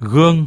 gương.